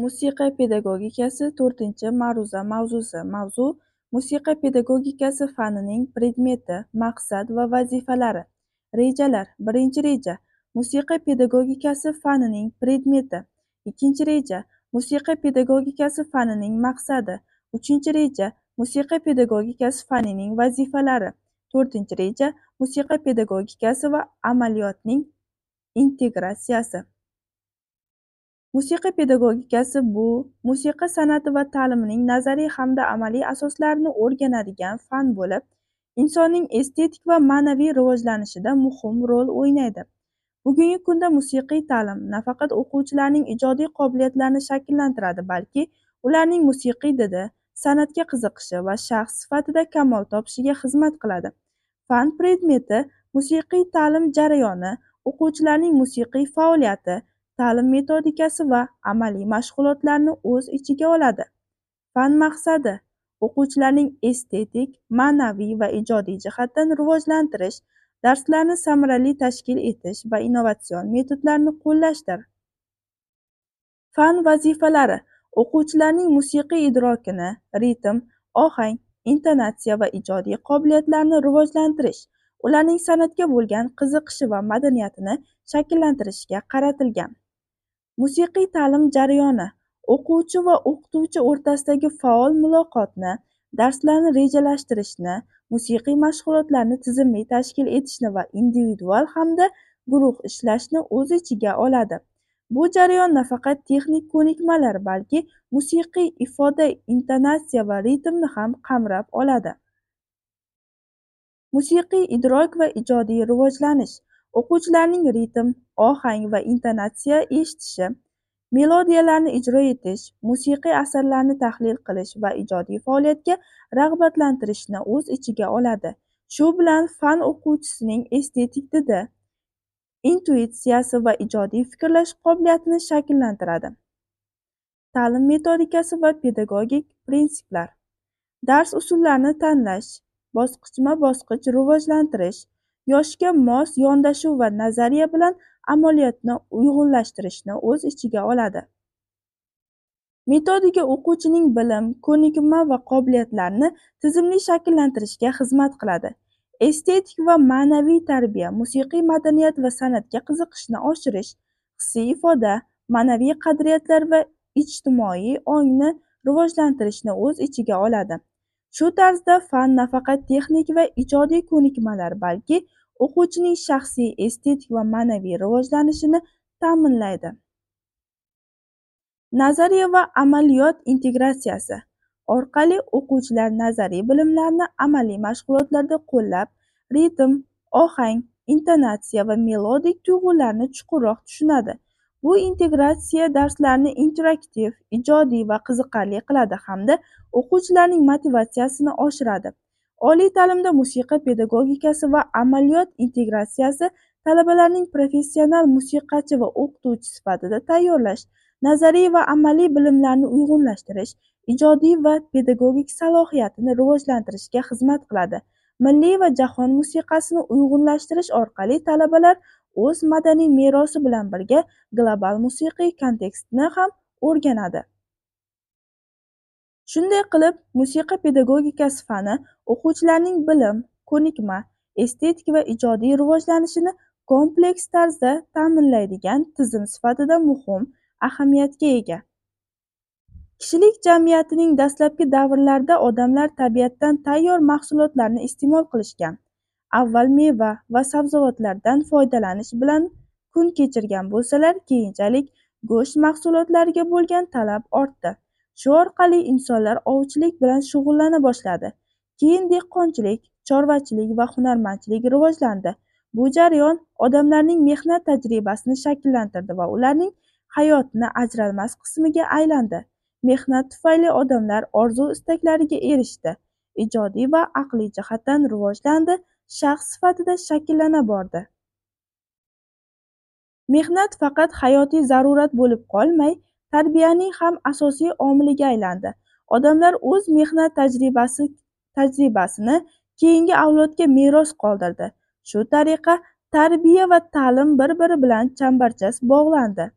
Musiqa pedagogikasi to'rtinchi ma'ruza mavzusi Mavzu: Musiqa pedagogikasi fanining predmeti, maqsad va vazifalari. Rejalar: Birinchi reja: Musiqa pedagogikasi fanining predmeti. Ikkinchi reja: Musiqa pedagogikasi fanining maqsadi. Uchinchi reja: Musiqa pedagogikasi fanining vazifalari. To'rtinchi reja: Musiqa pedagogikasi va amaliyotning integratsiyasi. Musiqa pedagogikasi bu musiqa san'ati va ta'limining nazariy hamda amaliy asoslarini o'rganadigan fan bo'lib, insonning estetik va ma'naviy rivojlanishida muhim rol o'ynaydi. Bugungi kunda musiqiy ta'lim nafaqat o'quvchilarning ijodiy qobiliyatlarini shakllantiradi, balki ularning musiqiy didi, san'atga qiziqishi va shaxs sifatida kamol topishiga xizmat qiladi. Fan predmeti musiqiy ta'lim jarayoni, o'quvchilarning musiqiy faoliyati, ta'lim metodikasi va amaliy mashg'ulotlarni o'z ichiga oladi. Fan maqsadi: o'quvchilarning estetik, ma'naviy va ijodiy jihatdan rivojlantirish, darslarni samarali tashkil etish va innovatsion metodlarni qo'llashdir. Fan vazifalari: o'quvchilarning musiqiy idrokini, ritm, ohang, intonatsiya va ijodiy qobiliyatlarni rivojlantirish, ularning san'atga bo'lgan qiziqishi va madaniyatini shakllantirishga qaratilgan. Musiqiy ta'lim jarayoni: o'quvchi va o'qituvchi o'rtasidagi faol muloqotni, darslarni rejalashtirishni, musiqiy mashg'ulotlarni tizimli tashkil etishni va individual hamda guruh ishlashni o'z ichiga oladi. Bu jarayon nafaqat texnik ko'nikmalar, balki musiqiy ifoda, intonatsiya va ritmni ham qamrab oladi. Musiqiy idrok va ijodiy rivojlanish: o'quvchilarning ritm, ohang va intonatsiya eshitishi, melodiyalarni ijro etish, musiqiy asarlarni tahlil qilish va ijodiy faoliyatga rag'batlantirishni o'z ichiga oladi. Shu bilan fan o'quvchisining estetik didi, intuitsiyasi va ijodiy fikrlash qobiliyatini shakllantiradi. Ta'lim metodikasi va pedagogik prinsiplar. Dars usullarini tanlash, bosqichma-bosqich rivojlantirish, yoshga mos yondashuv va nazariya bilan amaliyotni uyg'unlashtirishni o'z ichiga oladi. Metodika o'quvchining bilim, ko'nikma va qobiliyatlarini tizimli shakllantirishga xizmat qiladi. Estetik va ma'naviy tarbiya musiqiy madaniyat va san'atga qiziqishni oshirish, hissiy ifoda, ma'naviy qadriyatlar va ijtimoiy ongni rivojlantirishni o'z ichiga oladi. Shu tarzda fan nafaqat texnik va ijodiy ko'nikmalar, balki o'quvchining shaxsiy estetik va ma'naviy rivojlanishini ta'minlaydi. Nazariya va amaliyot integratsiyasi orqali o'quvchilar nazariy bilimlarni amaliy mashg'ulotlarda qo'llab, ritm, ohang, intonatsiya va melodik tuyg'ularni chuqurroq tushunadi. Bu integratsiya darslarni interaktiv, ijodiy va qiziqarli qiladi hamda o'quvchilarning motivatsiyasini oshiradi. Oliy ta'limda musiqa pedagogikasi va amaliyot integratsiyasi talabalarning professional musiqachi va o'qituvchi sifatida tayyorlash, nazariy va amaliy bilimlarni uyg'unlashtirish, ijodiy va pedagogik salohiyatini rivojlantirishga xizmat qiladi. Milliy va jahon musiqasini uyg'unlashtirish orqali talabalar o'z madaniy merosi bilan birga global musiqiy kontekstni ham o'rganadi. Shunday qilib, musiqa pedagogikasi fani o'quvchilarning bilim, ko'nikma, estetik va ijodiy rivojlanishini kompleks tarzda ta'minlaydigan tizim sifatida muhim ahamiyatga ega. Kishilik jamiyatining dastlabki davrlarida odamlar tabiatdan tayyor mahsulotlarni iste'mol qilishgan. Avval meva va sabzavotlardan foydalanish bilan kun kechirgan bo'lsalar, keyinchalik go'sht mahsulotlariga bo'lgan talab ortdi. Shu orqali insonlar ovchilik bilan shug'ullana boshladi. Keyin dehqonchilik, chorvachilik va hunarmandchilik rivojlandi. Bu jarayon odamlarning mehnat tajribasini shakllantirdi va ularning hayotini ajralmas qismiga aylandi. Mehnat tufayli odamlar orzu-istaklariga erishdi, ijodiy va aqliy jihatdan rivojlandi, shaxs sifatida shakllana bordi. Mehnat faqat hayotiy zarurat bo'lib qolmay, tarbiyaning ham asosiy omiliga aylandi. Odamlar o'z mehnat tajribasi tajribasini keyingi avlodga meros qoldirdi. Shu tariqa tarbiya va ta'lim bir-biri bilan chambarchas bog'landi.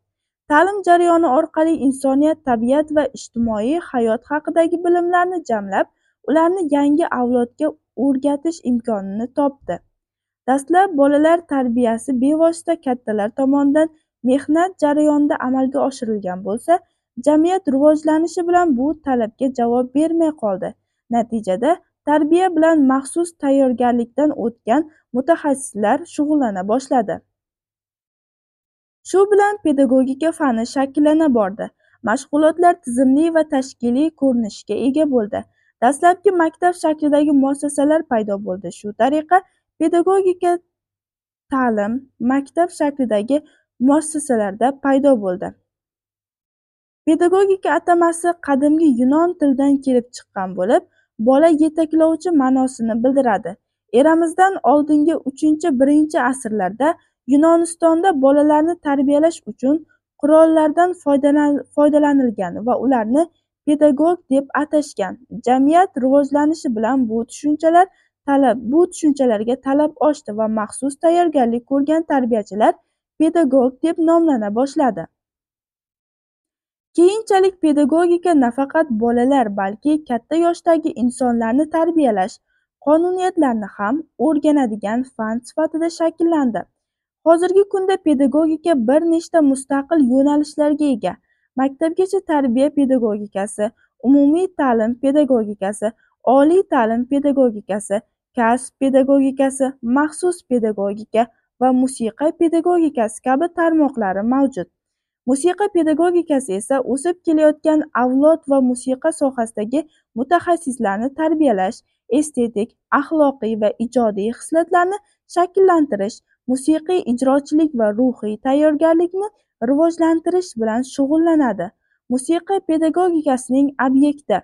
ta'lim jarayoni orqali insoniyat tabiat va ijtimoiy hayot haqidagi bilimlarni jamlab ularni yangi avlodga o'rgatish imkonini topdi dastlab bolalar tarbiyasi bevosita kattalar tomonidan mehnat jarayonida amalga oshirilgan bo'lsa jamiyat rivojlanishi bilan bu talabga javob bermay qoldi. Natijada tarbiya bilan maxsus tayyorgarlikdan o'tgan mutaxassislar shug'ullana boshladi. Shu bilan pedagogika fani shakllana bordi. Mashg'ulotlar tizimli va tashkiliy ko'rinishga ega bo'ldi. Dastlabki maktab shaklidagi muassasalar paydo bo'ldi. Shu tariqa pedagogika ta'lim maktab shaklidagi muassasalarda paydo bo'ldi. Pedagogika atamasi qadimgi yunon tilidan kelib chiqqan bo'lib bola yetaklovchi ma'nosini bildiradi. Eramizdan oldingi uchinchi birinchi asrlarda yunonistonda bolalarni tarbiyalash uchun qurollardan foydalanilgan va ularni pedagog deb atashgan. Jamiyat rivojlanishi bilan bu tushunchalar talab bu tushunchalarga talab oshdi va maxsus tayyorgarlik ko'rgan tarbiyachilar pedagog deb nomlana boshladi. Keyinchalik pedagogika nafaqat bolalar balki katta yoshdagi insonlarni tarbiyalash qonuniyatlarini ham o'rganadigan fan sifatida shakllandi. Hozirgi kunda pedagogika bir nechta mustaqil yo'nalishlarga ega. Maktabgacha tarbiya pedagogikasi umumiy ta'lim pedagogikasi oliy ta'lim pedagogikasi kasb pedagogikasi maxsus pedagogika va musiqa pedagogikasi kabi tarmoqlari mavjud. Musiqa pedagogikasi esa o'sib kelayotgan avlod va musiqa sohasidagi mutaxassislarni tarbiyalash estetik axloqiy va ijodiy xislatlarni shakllantirish musiqiy ijrochilik va ruhiy tayyorgarlikni rivojlantirish bilan shug'ullanadi. Musiqa pedagogikasining obyekti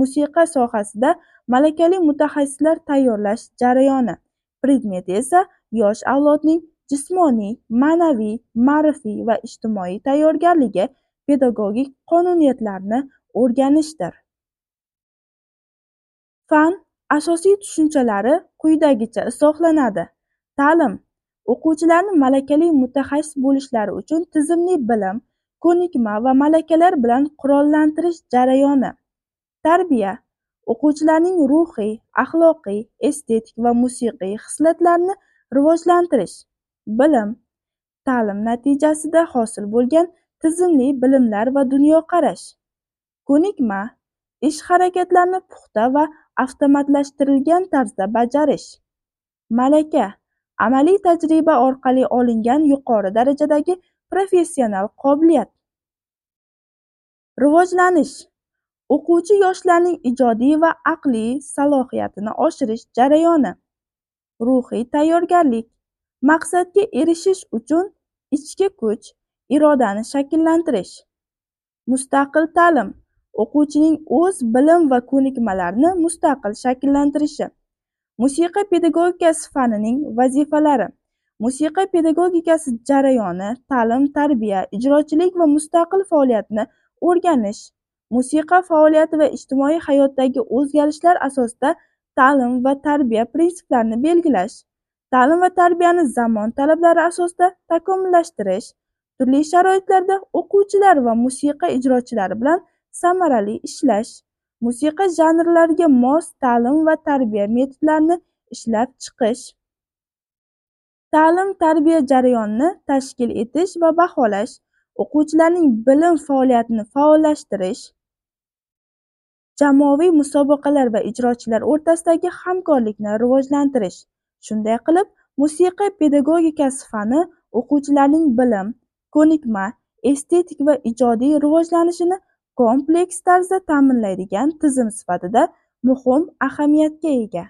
musiqa sohasida malakali mutaxassislar tayyorlash jarayoni. Predmeti esa yosh avlodning jismoniy ma'naviy ma'rifiy va ijtimoiy tayyorgarligi pedagogik qonuniyatlarni o'rganishdir. Fan asosiy tushunchalari quyidagicha izohlanadi. Ta'lim o'quvchilarni malakali mutaxassis bo'lishlari uchun tizimli bilim ko'nikma va malakalar bilan qurollantirish jarayoni. Tarbiya o'quvchilarning ruhiy axloqiy estetik va musiqiy xislatlarini rivojlantirish bilim ta'lim natijasida hosil bo'lgan tizimli bilimlar va dunyoqarash ko'nikma ish harakatlarni puxta va avtomatlashtirilgan tarzda bajarish malaka amaliy tajriba orqali olingan yuqori darajadagi professional qobiliyat rivojlanish o'quvchi yoshlarning ijodiy va aqliy salohiyatini oshirish jarayoni. Ruhiy tayyorgarlik maqsadga erishish uchun ichki kuch irodani shakllantirish. Mustaqil ta'lim o'quvchining o'z bilim va ko'nikmalarini mustaqil shakllantirishi. Musiqa pedagogikasi fanining vazifalari musiqa pedagogikasi jarayoni ta'lim tarbiya ijrochilik va mustaqil faoliyatni o'rganish musiqa faoliyati va ijtimoiy hayotdagi o'zgarishlar asosida ta'lim va tarbiya prinsiplarini belgilash ta'lim va tarbiyani zamon talablari asosida takomillashtirish turli sharoitlarda o'quvchilar va musiqa ijrochilari bilan samarali ishlash musiqa janrlariga mos ta'lim va tarbiya metodlarini ishlab chiqish ta'lim tarbiya jarayonini tashkil etish va baholash o'quvchilarning bilim faoliyatini faollashtirish jamoaviy musobaqalar va ijrochilar o'rtasidagi hamkorlikni rivojlantirish. Shunday qilib musiqa pedagogikasi fani o'quvchilarning bilim ko'nikma estetik va ijodiy rivojlanishini kompleks tarzda ta'minlaydigan tizim sifatida muhim ahamiyatga ega.